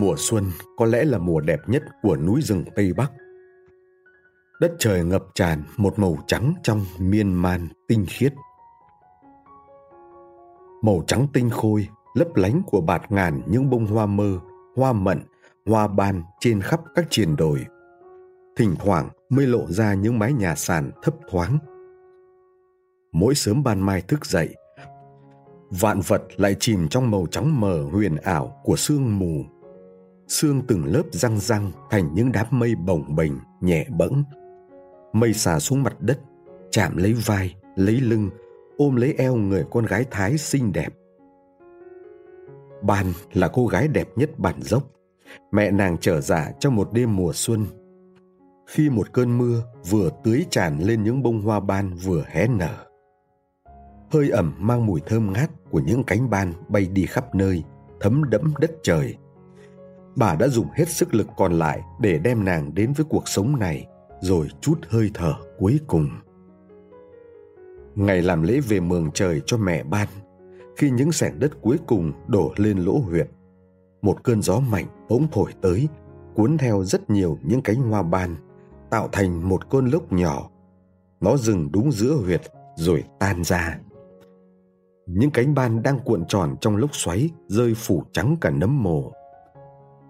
mùa xuân có lẽ là mùa đẹp nhất của núi rừng Tây Bắc. Đất trời ngập tràn một màu trắng trong miên man tinh khiết. Màu trắng tinh khôi lấp lánh của bạt ngàn những bông hoa mơ, hoa mận, hoa ban trên khắp các triền đồi. Thỉnh thoảng mới lộ ra những mái nhà sàn thấp thoáng. Mỗi sớm ban mai thức dậy, vạn vật lại chìm trong màu trắng mờ huyền ảo của sương mù. Sương từng lớp răng răng thành những đám mây bồng bềnh, nhẹ bẫng. Mây xà xuống mặt đất, chạm lấy vai, lấy lưng, ôm lấy eo người con gái Thái xinh đẹp. Ban là cô gái đẹp nhất bản dốc. Mẹ nàng trở dạ trong một đêm mùa xuân. Khi một cơn mưa vừa tưới tràn lên những bông hoa ban vừa hé nở. Hơi ẩm mang mùi thơm ngát của những cánh ban bay đi khắp nơi, thấm đẫm đất trời. Bà đã dùng hết sức lực còn lại để đem nàng đến với cuộc sống này, rồi chút hơi thở cuối cùng. Ngày làm lễ về mường trời cho mẹ ban, khi những sẻng đất cuối cùng đổ lên lỗ huyệt. Một cơn gió mạnh bỗng thổi tới, cuốn theo rất nhiều những cánh hoa ban, tạo thành một cơn lốc nhỏ. Nó dừng đúng giữa huyệt rồi tan ra. Những cánh ban đang cuộn tròn trong lốc xoáy rơi phủ trắng cả nấm mồ.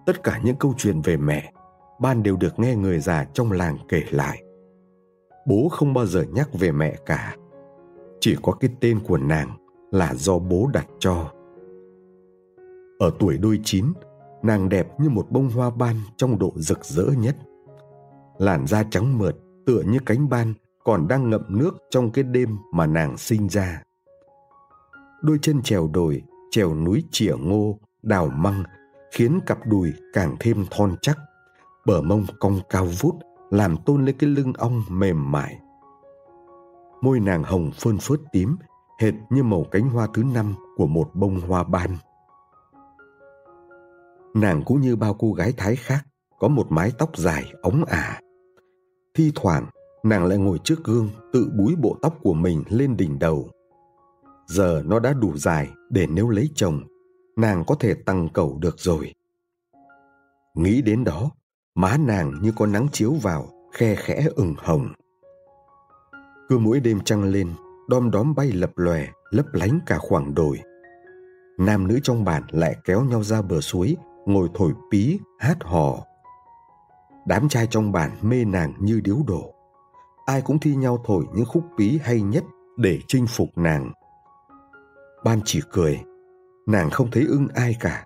Tất cả những câu chuyện về mẹ, ban đều được nghe người già trong làng kể lại. Bố không bao giờ nhắc về mẹ cả. Chỉ có cái tên của nàng là do bố đặt cho. Ở tuổi đôi chín, nàng đẹp như một bông hoa ban trong độ rực rỡ nhất. Làn da trắng mượt tựa như cánh ban còn đang ngậm nước trong cái đêm mà nàng sinh ra. Đôi chân trèo đồi, trèo núi chỉa ngô, đào măng khiến cặp đùi càng thêm thon chắc. Bờ mông cong cao vút làm tôn lên cái lưng ong mềm mại. Môi nàng hồng phơn phớt tím hệt như màu cánh hoa thứ năm của một bông hoa ban. Nàng cũng như bao cô gái Thái khác, có một mái tóc dài, ống ả. Thi thoảng, nàng lại ngồi trước gương tự búi bộ tóc của mình lên đỉnh đầu. Giờ nó đã đủ dài để nếu lấy chồng, nàng có thể tăng cầu được rồi. Nghĩ đến đó, má nàng như có nắng chiếu vào, khe khẽ ửng hồng. Cứ mỗi đêm trăng lên, đom đóm bay lập lòe lấp lánh cả khoảng đồi nam nữ trong bản lại kéo nhau ra bờ suối ngồi thổi pí hát hò đám trai trong bản mê nàng như điếu đổ ai cũng thi nhau thổi những khúc pí hay nhất để chinh phục nàng ban chỉ cười nàng không thấy ưng ai cả.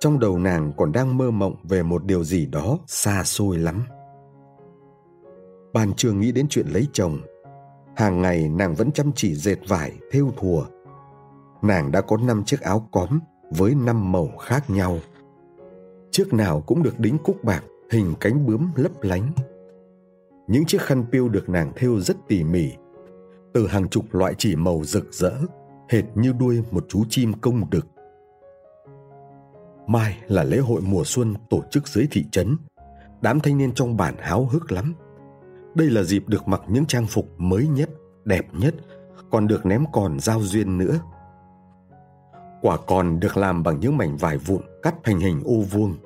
Trong đầu nàng còn đang mơ mộng về một điều gì đó xa xôi lắm. Ban chưa nghĩ đến chuyện lấy chồng. Hàng ngày nàng vẫn chăm chỉ dệt vải, thêu thùa. Nàng đã có năm chiếc áo cóm với năm màu khác nhau. Chiếc nào cũng được đính cúc bạc, hình cánh bướm lấp lánh. Những chiếc khăn piêu được nàng thêu rất tỉ mỉ. Từ hàng chục loại chỉ màu rực rỡ hệt như đuôi một chú chim công đực mai là lễ hội mùa xuân tổ chức dưới thị trấn đám thanh niên trong bản háo hức lắm đây là dịp được mặc những trang phục mới nhất, đẹp nhất, còn được ném còn giao duyên nữa. Quả còn được làm bằng những mảnh vải vụn cắt thành hình ô vuông,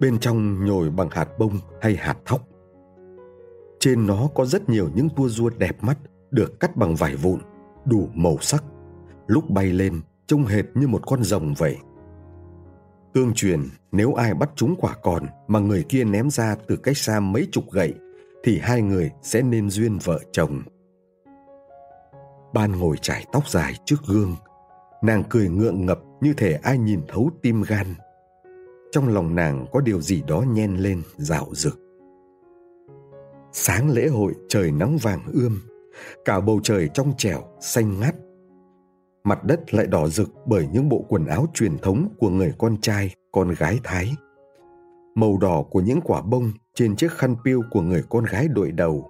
bên trong nhồi bằng hạt bông hay hạt thóc. Trên nó có rất nhiều những tua rua đẹp mắt được cắt bằng vải vụn, đủ màu sắc. Lúc bay lên, trông hệt như một con rồng vậy. Tương truyền, nếu ai bắt chúng quả còn mà người kia ném ra từ cách xa mấy chục gậy thì hai người sẽ nên duyên vợ chồng. Ban ngồi trải tóc dài trước gương, nàng cười ngượng ngập như thể ai nhìn thấu tim gan. Trong lòng nàng có điều gì đó nhen lên dạo rực. Sáng lễ hội trời nắng vàng ươm, cả bầu trời trong trẻo, xanh ngắt. Mặt đất lại đỏ rực bởi những bộ quần áo truyền thống của người con trai, con gái Thái. Màu đỏ của những quả bông trên chiếc khăn piêu của người con gái đội đầu,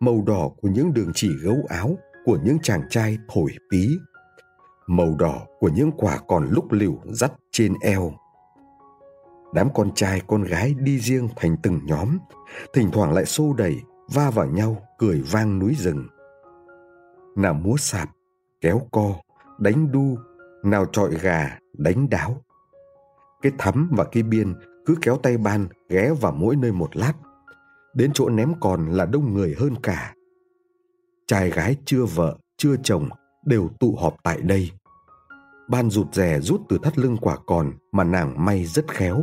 màu đỏ của những đường chỉ gấu áo của những chàng trai thổi pí, màu đỏ của những quả còn lúc liều dắt trên eo. Đám con trai con gái đi riêng thành từng nhóm, thỉnh thoảng lại xô đẩy, va vào nhau, cười vang núi rừng. Nào múa sạp, kéo co, đánh đu, nào trọi gà, đánh đáo. Cái thắm và cái biên cứ kéo tay ban ghé vào mỗi nơi một lát. Đến chỗ ném còn là đông người hơn cả. Trai gái chưa vợ, chưa chồng đều tụ họp tại đây. Ban rụt rè rút từ thắt lưng quả còn mà nàng may rất khéo.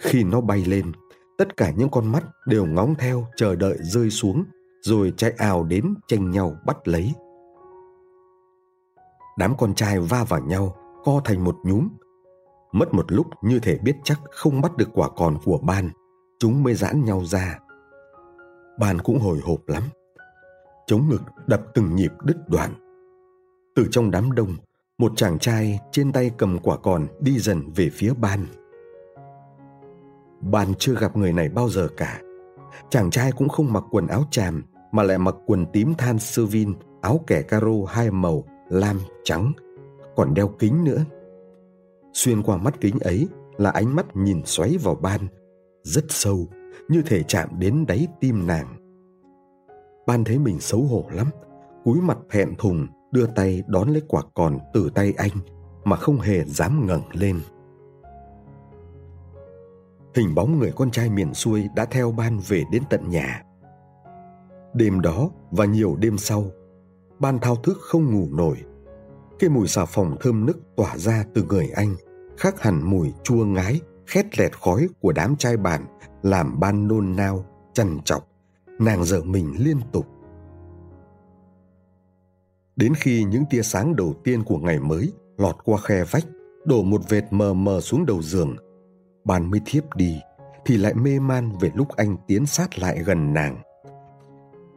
Khi nó bay lên, tất cả những con mắt đều ngóng theo chờ đợi rơi xuống rồi chạy ào đến tranh nhau bắt lấy. Đám con trai va vào nhau, co thành một nhúm. Mất một lúc như thể biết chắc không bắt được quả còn của ban, chúng mới giãn nhau ra. Ban cũng hồi hộp lắm. Chống ngực đập từng nhịp đứt đoạn. Từ trong đám đông, một chàng trai trên tay cầm quả còn đi dần về phía ban. Ban chưa gặp người này bao giờ cả. Chàng trai cũng không mặc quần áo tràm mà lại mặc quần tím than sơ vin, áo kẻ caro hai màu, lam, trắng, còn đeo kính nữa. Xuyên qua mắt kính ấy là ánh mắt nhìn xoáy vào ban, rất sâu, như thể chạm đến đáy tim nàng. Ban thấy mình xấu hổ lắm, cúi mặt thẹn thùng, đưa tay đón lấy quả còn từ tay anh mà không hề dám ngẩng lên. Hình bóng người con trai miền xuôi đã theo ban về đến tận nhà. Đêm đó và nhiều đêm sau, ban thao thức không ngủ nổi. Cái mùi xà phòng thơm nức tỏa ra từ người anh, khác hẳn mùi chua ngái, khét lẹt khói của đám trai bạn, làm ban nôn nao, chằn chọc, nàng dở mình liên tục. Đến khi những tia sáng đầu tiên của ngày mới lọt qua khe vách, đổ một vệt mờ mờ xuống đầu giường, ban mới thiếp đi, thì lại mê man về lúc anh tiến sát lại gần nàng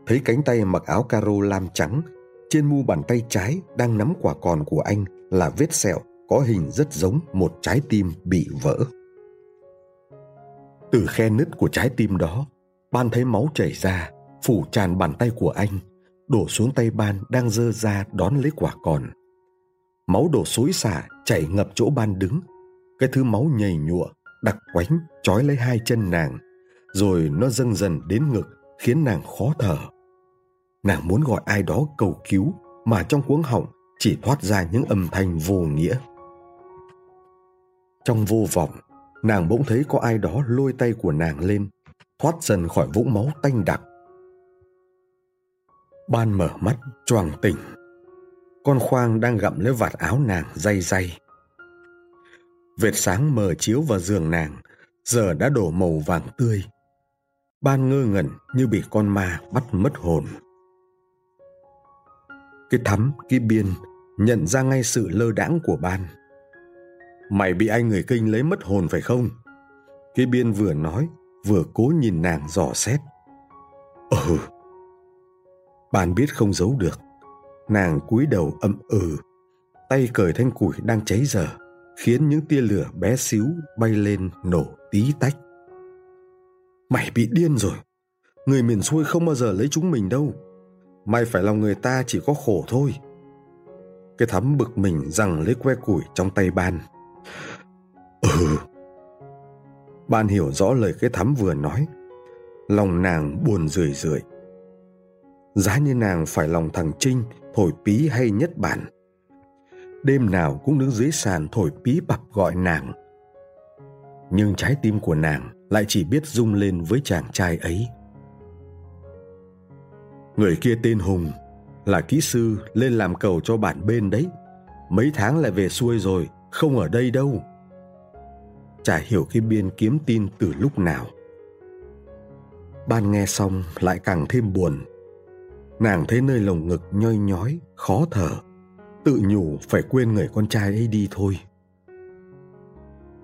thấy cánh tay mặc áo caro lam trắng trên mu bàn tay trái đang nắm quả còn của anh là vết sẹo, có hình rất giống một trái tim bị vỡ. Từ khe nứt của trái tim đó, ban thấy máu chảy ra, phủ tràn bàn tay của anh, đổ xuống tay ban đang dơ ra đón lấy quả còn. Máu đổ xối xả, chảy ngập chỗ ban đứng. Cái thứ máu nhầy nhụa, đặc quánh, trói lấy hai chân nàng, rồi nó dâng dần đến ngực, khiến nàng khó thở nàng muốn gọi ai đó cầu cứu, mà trong cuống họng chỉ thoát ra những âm thanh vô nghĩa. Trong vô vọng, nàng bỗng thấy có ai đó lôi tay của nàng lên, thoát dần khỏi vũng máu tanh đặc. Ban mở mắt, choàng tỉnh. Con khoang đang gặm lấy vạt áo nàng day day. Vệt sáng mờ chiếu vào giường nàng, giờ đã đổ màu vàng tươi. Ban ngơ ngẩn như bị con ma bắt mất hồn cái thắm, cái biên nhận ra ngay sự lơ đãng của ban. Mày bị anh người kinh lấy mất hồn phải không? Cái biên vừa nói, vừa cố nhìn nàng dò xét. Ừ. Ban biết không giấu được. Nàng cúi đầu âm ừ. Tay cởi thanh củi đang cháy dở, khiến những tia lửa bé xíu bay lên nổ tí tách. Mày bị điên rồi. Người miền xuôi không bao giờ lấy chúng mình đâu mày phải lòng người ta chỉ có khổ thôi. Cái thắm bực mình rằng lấy que củi trong tay ban. Ừ. Ban hiểu rõ lời cái thắm vừa nói. Lòng nàng buồn rười rượi. Giá như nàng phải lòng thằng Trinh, Thổi pí hay nhất bản. Đêm nào cũng đứng dưới sàn thổi pí bập gọi nàng. Nhưng trái tim của nàng lại chỉ biết rung lên với chàng trai ấy. Người kia tên Hùng, là kỹ sư lên làm cầu cho bản bên đấy. Mấy tháng lại về xuôi rồi, không ở đây đâu. Chả hiểu cái biên kiếm tin từ lúc nào. Ban nghe xong lại càng thêm buồn. Nàng thấy nơi lồng ngực nhoi nhói, khó thở. Tự nhủ phải quên người con trai ấy đi thôi.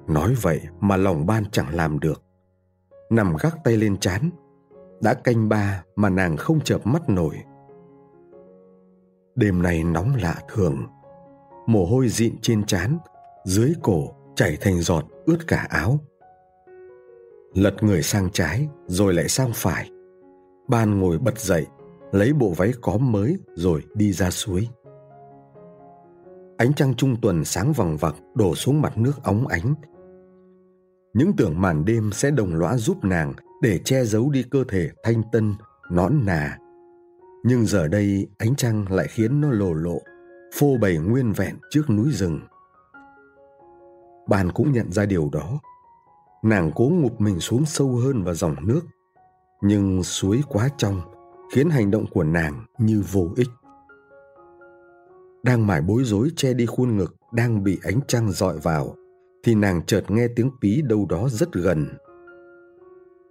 Nói vậy mà lòng ban chẳng làm được. Nằm gác tay lên chán, đã canh ba mà nàng không chợp mắt nổi. Đêm nay nóng lạ thường, mồ hôi dịn trên trán, dưới cổ chảy thành giọt ướt cả áo. Lật người sang trái rồi lại sang phải. Ban ngồi bật dậy, lấy bộ váy có mới rồi đi ra suối. Ánh trăng trung tuần sáng vằng vặc đổ xuống mặt nước óng ánh. Những tưởng màn đêm sẽ đồng lõa giúp nàng để che giấu đi cơ thể thanh tân, nõn nà. Nhưng giờ đây ánh trăng lại khiến nó lồ lộ, phô bày nguyên vẹn trước núi rừng. Bàn cũng nhận ra điều đó. Nàng cố ngụp mình xuống sâu hơn vào dòng nước, nhưng suối quá trong khiến hành động của nàng như vô ích. Đang mải bối rối che đi khuôn ngực đang bị ánh trăng dọi vào, thì nàng chợt nghe tiếng pí đâu đó rất gần.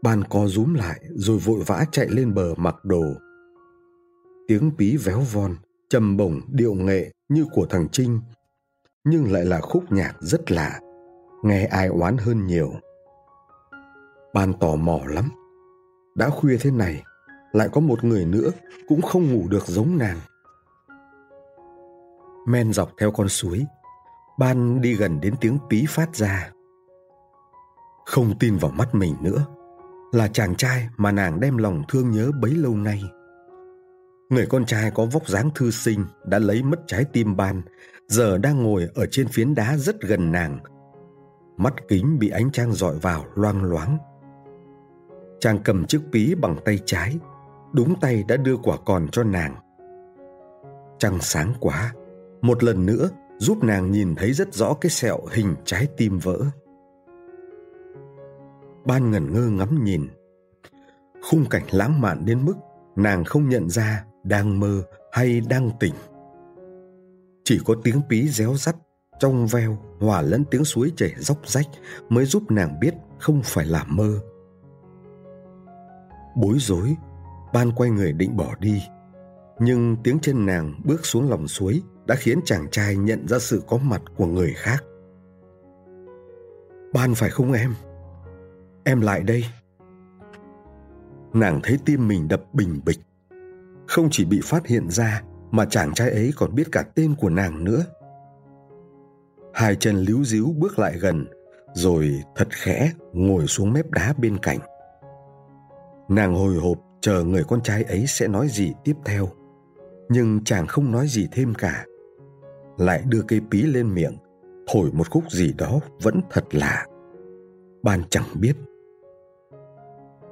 Ban co rúm lại rồi vội vã chạy lên bờ mặc đồ. Tiếng pí véo von, trầm bổng điệu nghệ như của thằng Trinh, nhưng lại là khúc nhạc rất lạ, nghe ai oán hơn nhiều. Ban tò mò lắm, đã khuya thế này, lại có một người nữa cũng không ngủ được giống nàng. Men dọc theo con suối, ban đi gần đến tiếng pí phát ra. Không tin vào mắt mình nữa, là chàng trai mà nàng đem lòng thương nhớ bấy lâu nay. Người con trai có vóc dáng thư sinh đã lấy mất trái tim ban, giờ đang ngồi ở trên phiến đá rất gần nàng. Mắt kính bị ánh trăng dọi vào loang loáng. Chàng cầm chiếc pí bằng tay trái, đúng tay đã đưa quả còn cho nàng. Trăng sáng quá, một lần nữa giúp nàng nhìn thấy rất rõ cái sẹo hình trái tim vỡ. Ban ngẩn ngơ ngắm nhìn. Khung cảnh lãng mạn đến mức nàng không nhận ra đang mơ hay đang tỉnh. Chỉ có tiếng pí réo rắt, trong veo, hòa lẫn tiếng suối chảy róc rách mới giúp nàng biết không phải là mơ. Bối rối, ban quay người định bỏ đi. Nhưng tiếng chân nàng bước xuống lòng suối đã khiến chàng trai nhận ra sự có mặt của người khác. Ban phải không em? Em lại đây. Nàng thấy tim mình đập bình bịch. Không chỉ bị phát hiện ra mà chàng trai ấy còn biết cả tên của nàng nữa. Hai chân líu díu bước lại gần, rồi thật khẽ ngồi xuống mép đá bên cạnh. Nàng hồi hộp chờ người con trai ấy sẽ nói gì tiếp theo. Nhưng chàng không nói gì thêm cả lại đưa cây pí lên miệng thổi một khúc gì đó vẫn thật lạ ban chẳng biết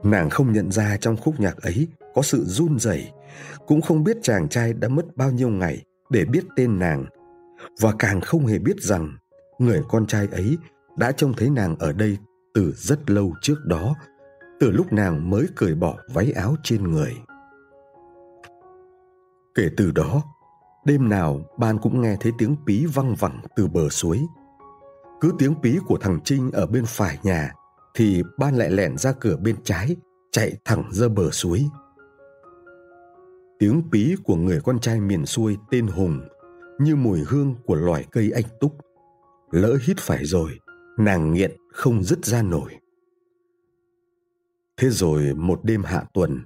nàng không nhận ra trong khúc nhạc ấy có sự run rẩy, cũng không biết chàng trai đã mất bao nhiêu ngày để biết tên nàng và càng không hề biết rằng, người con trai ấy đã trông thấy nàng ở đây từ rất lâu trước đó, từ lúc nàng mới cởi bỏ váy áo trên người kể từ đó, Đêm nào ban cũng nghe thấy tiếng pí văng vẳng từ bờ suối. Cứ tiếng pí của thằng Trinh ở bên phải nhà thì ban lại lẻn ra cửa bên trái, chạy thẳng ra bờ suối. Tiếng pí của người con trai miền xuôi tên Hùng như mùi hương của loài cây anh túc. Lỡ hít phải rồi, nàng nghiện không dứt ra nổi. Thế rồi một đêm hạ tuần,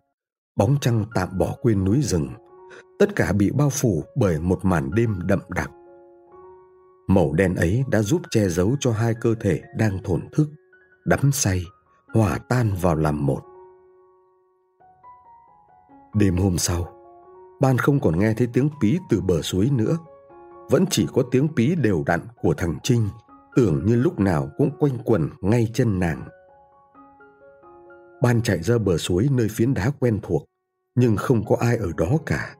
bóng trăng tạm bỏ quên núi rừng – tất cả bị bao phủ bởi một màn đêm đậm đặc màu đen ấy đã giúp che giấu cho hai cơ thể đang thổn thức đắm say hòa tan vào làm một. Đêm hôm sau ban không còn nghe thấy tiếng pí từ bờ suối nữa. Vẫn chỉ có tiếng pí đều đặn của thằng trinh tưởng như lúc nào cũng quanh quẩn ngay chân nàng. Ban chạy ra bờ suối nơi phiến đá quen thuộc nhưng không có ai ở đó cả.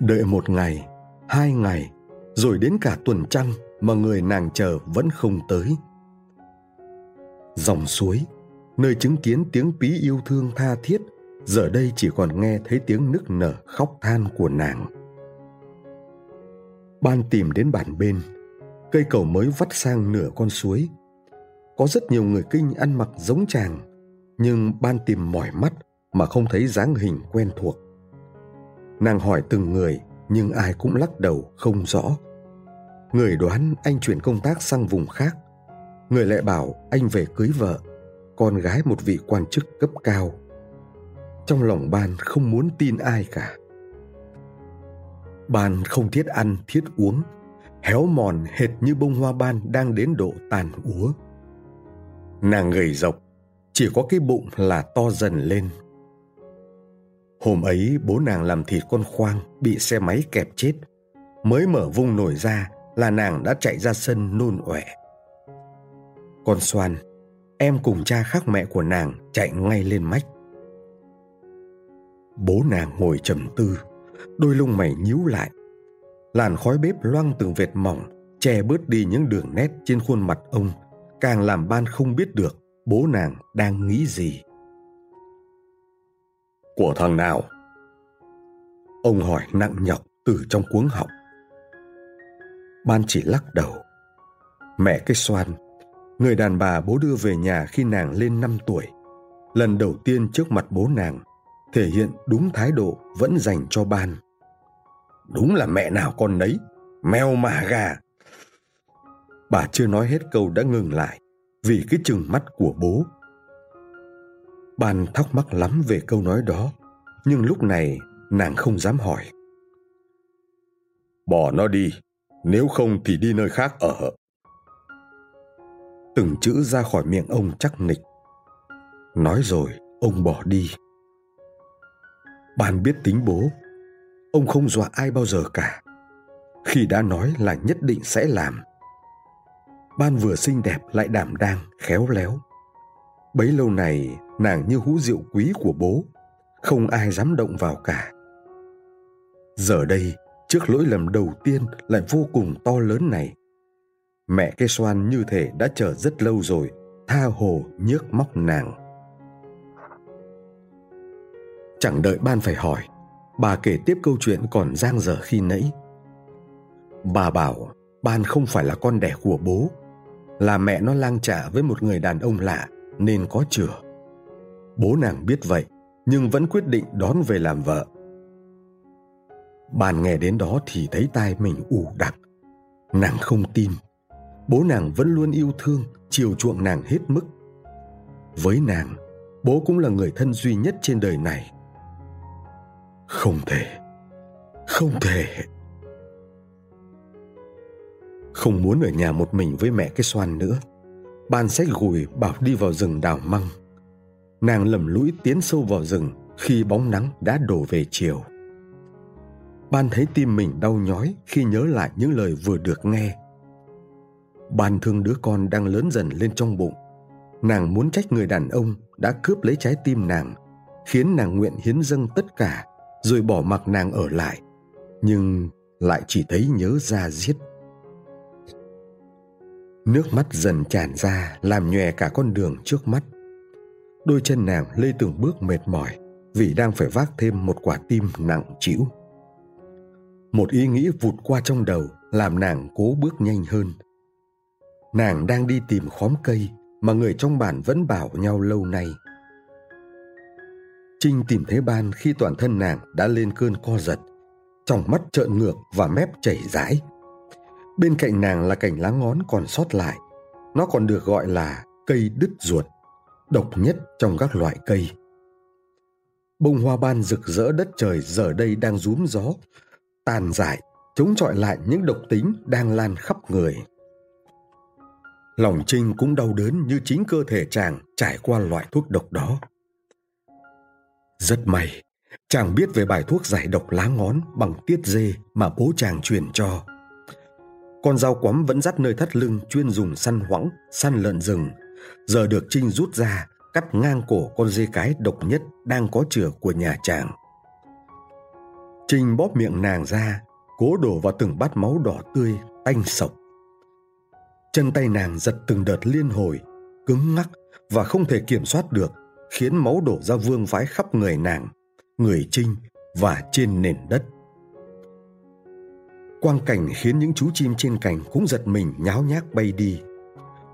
Đợi một ngày, hai ngày, rồi đến cả tuần trăng mà người nàng chờ vẫn không tới. Dòng suối, nơi chứng kiến tiếng pí yêu thương tha thiết, giờ đây chỉ còn nghe thấy tiếng nức nở khóc than của nàng. Ban tìm đến bản bên, cây cầu mới vắt sang nửa con suối. Có rất nhiều người kinh ăn mặc giống chàng, nhưng ban tìm mỏi mắt mà không thấy dáng hình quen thuộc. Nàng hỏi từng người, nhưng ai cũng lắc đầu không rõ. Người đoán anh chuyển công tác sang vùng khác. Người lại bảo anh về cưới vợ, con gái một vị quan chức cấp cao. Trong lòng ban không muốn tin ai cả. Ban không thiết ăn, thiết uống, héo mòn hệt như bông hoa ban đang đến độ tàn úa. Nàng gầy rộc, chỉ có cái bụng là to dần lên Hôm ấy bố nàng làm thịt con khoang bị xe máy kẹp chết. Mới mở vung nổi ra là nàng đã chạy ra sân nôn ọe. Con xoan, em cùng cha khác mẹ của nàng chạy ngay lên mách. Bố nàng ngồi trầm tư, đôi lông mày nhíu lại. Làn khói bếp loang từng vệt mỏng, che bớt đi những đường nét trên khuôn mặt ông, càng làm ban không biết được bố nàng đang nghĩ gì. Của thằng nào? Ông hỏi nặng nhọc từ trong cuống họng. Ban chỉ lắc đầu. Mẹ cái xoan người đàn bà bố đưa về nhà khi nàng lên năm tuổi. Lần đầu tiên trước mặt bố nàng, thể hiện đúng thái độ vẫn dành cho ban. Đúng là mẹ nào con nấy, mèo mà gà. Bà chưa nói hết câu đã ngừng lại vì cái chừng mắt của bố. Ban thắc mắc lắm về câu nói đó, nhưng lúc này nàng không dám hỏi. Bỏ nó đi, nếu không thì đi nơi khác ở từng chữ ra khỏi miệng ông chắc nịch. Nói rồi, ông bỏ đi. Ban biết tính bố, ông không dọa ai bao giờ cả. Khi đã nói là nhất định sẽ làm. Ban vừa xinh đẹp lại đảm đang, khéo léo. Bấy lâu này, nàng như hũ rượu quý của bố, không ai dám động vào cả. Giờ đây, trước lỗi lầm đầu tiên lại vô cùng to lớn này mẹ cây xoan như thể đã chờ rất lâu rồi, tha hồ nhước móc nàng. Chẳng đợi ban phải hỏi, bà kể tiếp câu chuyện còn giang dở khi nãy. Bà bảo, ban không phải là con đẻ của bố, là mẹ nó lang trả với một người đàn ông lạ, nên có chửa bố nàng biết vậy, nhưng vẫn quyết định đón về làm vợ. Ban nghe đến đó thì thấy tai mình ù đặc nàng không tin bố nàng vẫn luôn yêu thương, chiều chuộng nàng hết mức. Với nàng, bố cũng là người thân duy nhất trên đời này. Không thể không thể. Không muốn ở nhà một mình với mẹ cái xoan nữa, ban sách gùi bảo đi vào rừng đào măng. Nàng lầm lũi tiến sâu vào rừng khi bóng nắng đã đổ về chiều. Ban thấy tim mình đau nhói khi nhớ lại những lời vừa được nghe bàn thương đứa con đang lớn dần lên trong bụng. Nàng muốn trách người đàn ông đã cướp lấy trái tim nàng, khiến nàng nguyện hiến dâng tất cả, rồi bỏ mặc nàng ở lại. Nhưng lại chỉ thấy nhớ ra giết. Nước mắt dần tràn ra, làm nhòe cả con đường trước mắt. Đôi chân nàng lê từng bước mệt mỏi vì đang phải vác thêm một quả tim nặng trĩu. Một ý nghĩ vụt qua trong đầu làm nàng cố bước nhanh hơn nàng đang đi tìm khóm cây mà người trong bản vẫn bảo nhau lâu nay. Trinh tìm thấy ban khi toàn thân nàng đã lên cơn co giật, trong mắt trợn ngược và mép chảy rãi. Bên cạnh nàng là cảnh lá ngón còn sót lại, nó còn được gọi là cây đứt ruột, độc nhất trong các loại cây. Bông hoa ban rực rỡ đất trời giờ đây đang rúm gió, tàn dại chống chọi lại những độc tính đang lan khắp người lòng trinh cũng đau đớn như chính cơ thể chàng trải qua loại thuốc độc đó. Rất may, chàng biết về bài thuốc giải độc lá ngón bằng tiết dê mà bố chàng truyền cho. Con dao quắm vẫn dắt nơi thắt lưng chuyên dùng săn hoãng, săn lợn rừng. Giờ được trinh rút ra, cắt ngang cổ con dê cái độc nhất đang có chửa của nhà chàng. Trinh bóp miệng nàng ra, cố đổ vào từng bát máu đỏ tươi, tanh sộc chân tay nàng giật từng đợt liên hồi, cứng ngắc và không thể kiểm soát được, khiến máu đổ ra vương vãi khắp người nàng, người trinh và trên nền đất. Quang cảnh khiến những chú chim trên cành cũng giật mình nháo nhác bay đi.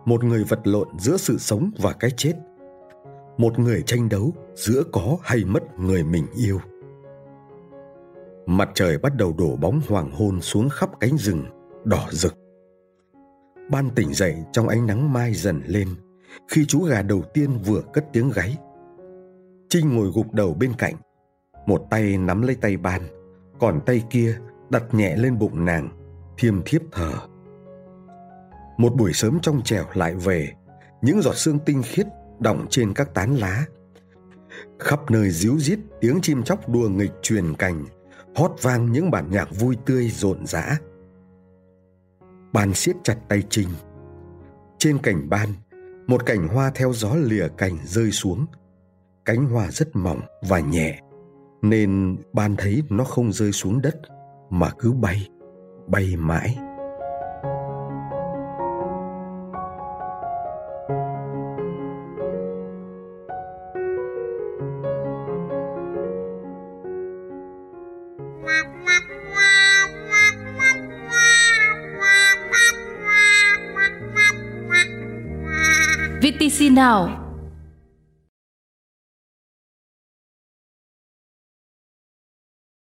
Một người vật lộn giữa sự sống và cái chết. Một người tranh đấu giữa có hay mất người mình yêu. Mặt trời bắt đầu đổ bóng hoàng hôn xuống khắp cánh rừng đỏ rực ban tỉnh dậy, trong ánh nắng mai dần lên, khi chú gà đầu tiên vừa cất tiếng gáy. Trinh ngồi gục đầu bên cạnh, một tay nắm lấy tay ban, còn tay kia đặt nhẹ lên bụng nàng, thiêm thiếp thở. Một buổi sớm trong trẻo lại về, những giọt sương tinh khiết đọng trên các tán lá. Khắp nơi díu rít tiếng chim chóc đùa nghịch truyền cành, hót vang những bản nhạc vui tươi rộn rã ban siết chặt tay trinh trên cành ban, một cành hoa theo gió lìa cành rơi xuống. Cánh hoa rất mỏng và nhẹ, nên ban thấy nó không rơi xuống đất, mà cứ bay bay mãi. Now